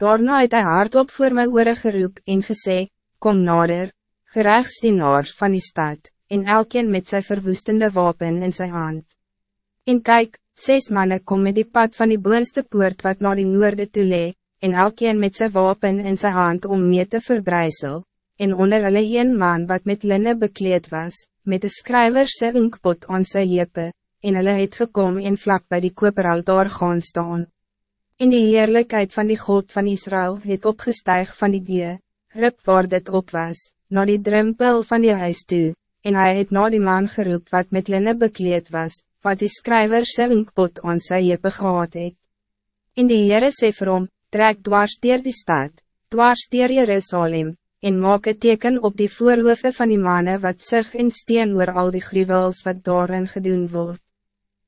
Daarna het hy hardop voor my oore geroep en gesê, Kom nader, gerechtsdienaars van die stad, en elkeen met zijn verwoestende wapen in zijn hand. En kijk, zes mannen kom met die pad van die boonste poort wat naar die noorde toe lee, en elkeen met zijn wapen in zijn hand om mee te verbrijzel, en onder hulle een man wat met linne bekleed was, met de schrijvers sy inkpot aan sy jepe, en hulle het gekom en vlak bij die koperal daar gaan staan. In die heerlijkheid van die God van Israël het opgestijg van die die, rip waar dit op was, naar die drempel van die huis toe, en hij het na die man geroep wat met linne bekleed was, wat die schrijver sy inkpot aan sy jepe gehad het. In die Heere sê vir hom, trek dwars dier die stad, dwars dier Jerusalem, en maak een teken op die voorhoofde van die mannen wat zich in steen oor al die gruwels wat daarin gedoen wordt.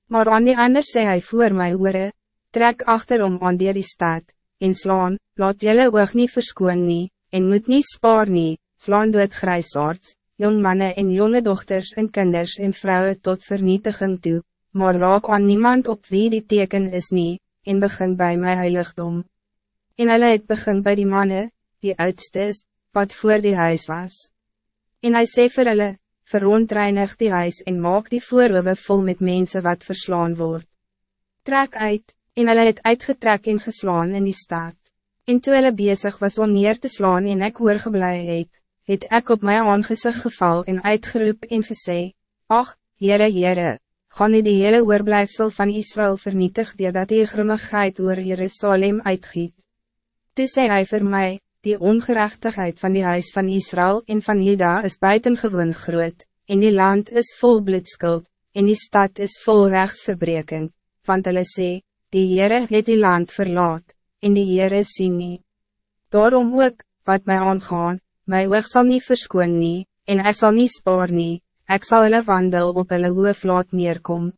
Maar aan die ander sê hy voor my oore, trek achterom aan dier die stad, en slaan, laat jylle oog nie verskoon nie, en moet nie spaar nie, slaan dood grijsaards, jong mannen en jonge dochters en kinders en vrouwen tot vernietiging toe, maar raak aan niemand op wie die teken is nie, en begin bij my heiligdom. En hulle het begin bij die mannen, die oudste is, wat voor die huis was. En hij sê vir hulle, verontreinig die huis en maak die voorhoewe vol met mensen wat verslaan wordt. Trek uit, en hulle het uitgetrek en geslaan in die stad. En toe hulle bezig was om neer te slaan en ek oorgeblij het, het ek op my aangezicht geval en uitgeroep en gesê, Ach, Heere, Heere, gaan nie die hele oorblijfsel van Israël vernietig, die dat die grimmigheid oor Jerusalem uitgiet. Toe sê hy vir my, die ongerechtigheid van die huis van Israël en van Juda is buitengewoon groot, en die land is vol bloedskuld, en die stad is vol rechtsverbreking, want hulle sê, die Heere het die land verlaat, en die Heere sien nie. Daarom ook, wat mij aangaan, my oog sal nie verskoon nie, en ek sal nie spaar nie, ek sal hulle wandel op hulle hoof laat neerkom.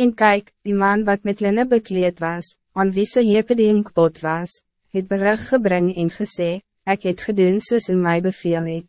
En kijk, die man wat met linne bekleed was, aan wie se hepe die inkbot was, het berig gebring en gesê, ek het gedoen soos in my beveel het.